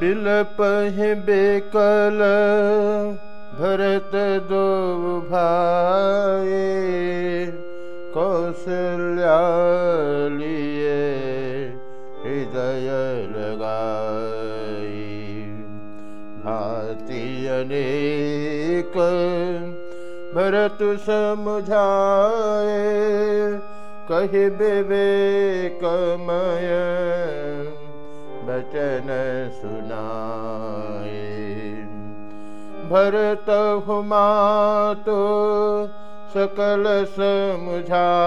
बिलपहि बेकल भरत दो भाई कौशल्या लिए हृदय लगाई। भाति अनेक भरत समझाए, कहि विवेकमय बचन सुनाए। भरत हुमा तो सकल समुझाए।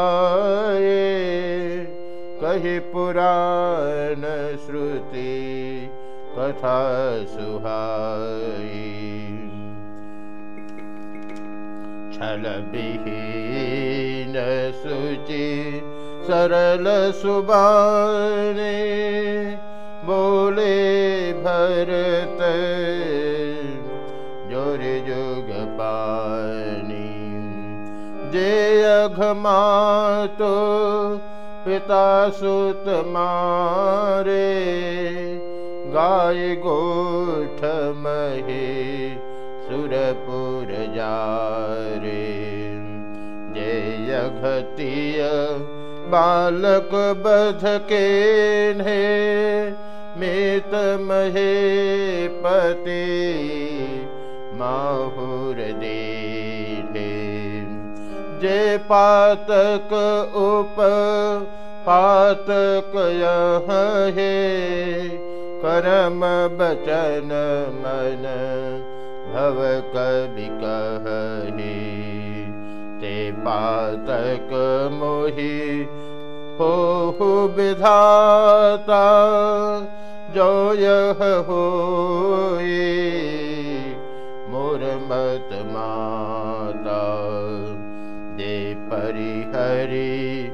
कही पुराण श्रुति कथा सुहाई। छल सुचि सरल सुबाने भरत ज़ोर जुग पानी। जे अघमा तो पिता सुत मारे, गाय गोठ महे सुरपुर जा रे जे यघतिय बालक बध के मित महे पति माहुर पातक उप पातक हे करम बचन मन भव कवि कहे ते पातक मोहि हो विधाता जो यह हो मोर मत दे परि हरि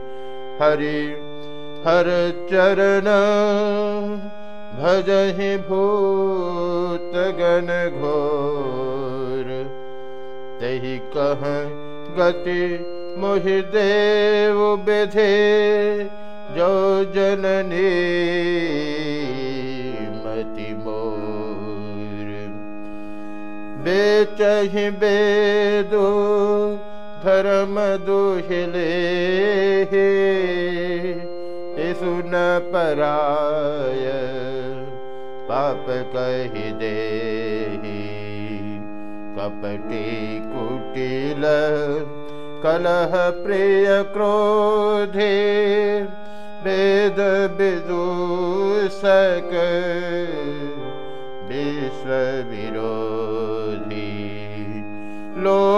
हरि हर चरण। भजहि भूत गण घोर। तही कह गति मोहि देव बेधे जो जननी बेचहि बेदो धर्म दुहिले सुन पराय पाप कहि दे कपटी कुटिल कलह प्रिय क्रोधे वेद विदूषक विश्व विरोधी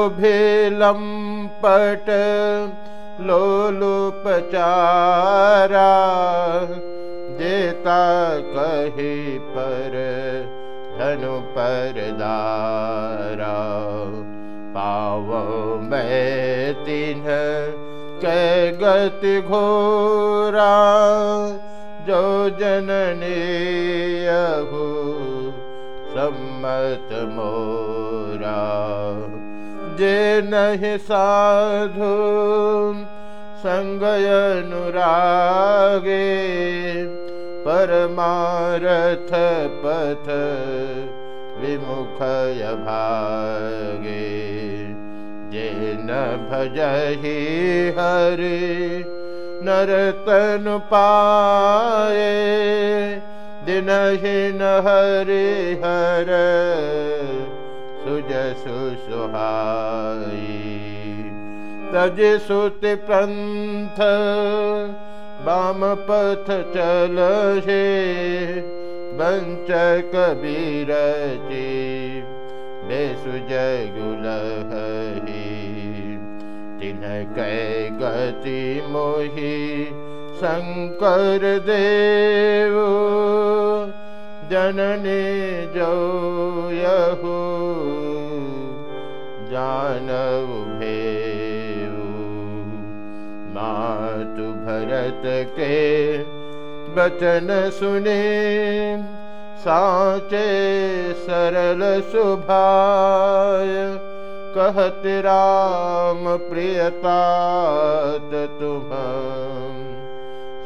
लोभे लम्पट लोलुपचारा। देता कही पर धनु पर दारा। पाव तिन्ह कै गति घोरा। जो जननी यहु सम्मत मोरा जे नहीं साधु संगय अनुरागे परमारथ पथ विमुखय भागे। जे न भजहि हरि नरतन पाए दिनहीन हरि हर सुजसु सुहाई तज सुत पंथ बाम पथ चल हे बंच कबीर जी बेसुजय गुलही तिन कै गति मोहि शंकर देव जननी जो यहू जानव भेऊ मातु भरत के बचन सुने, साचे सरल सुभाय। कहत राम, प्रियतात तुम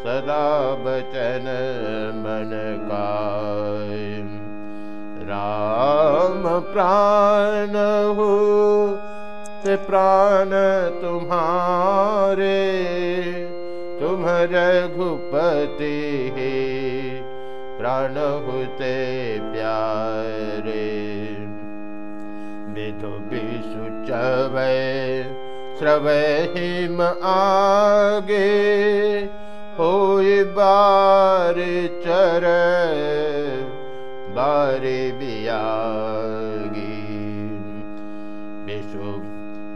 सदा बचन मन का राम प्राण हो ते प्राण तुम्हारे तुम रघुपति प्राण होते प्यारे। विधु विसुचवै श्रवै हिम आगे होई बार चर बारे बियागी विशु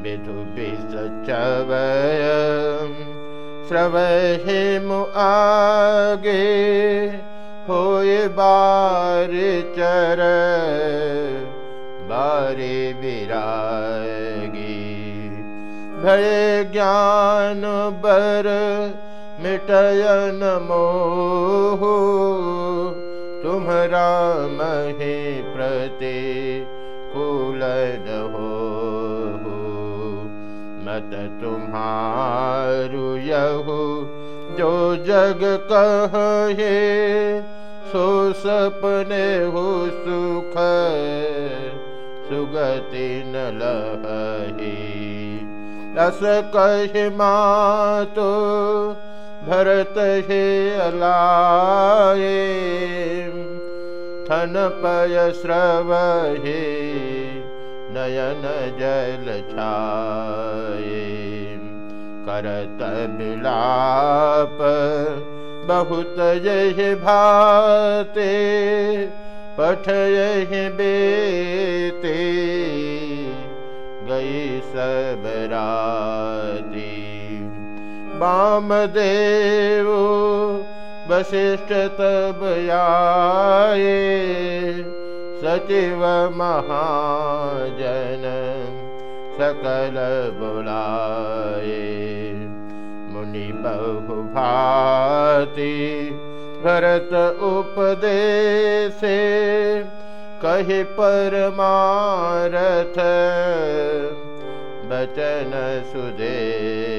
विधु विष चवय श्रवय हिम आगे होए बार चर बारे विरागी भय ज्ञान बर मिटयन मोह तुम्हारा महे प्रति कुलन हो मत तुम्हारु यहु। जो जग कहे, सो सपने हो सुख, सुगति न लही अस कह मातो भरत हे अलाए थन पय श्रव हे नयन जल छाए करत बिलाप बहुत पठ यही बेते गई सब राती वामदेव वशिष्ठ तब आए सचिव महाजन सकल बुलाए मुनि बहु भाति भरत उपदेश कहे परमारथ बचन सुदेशे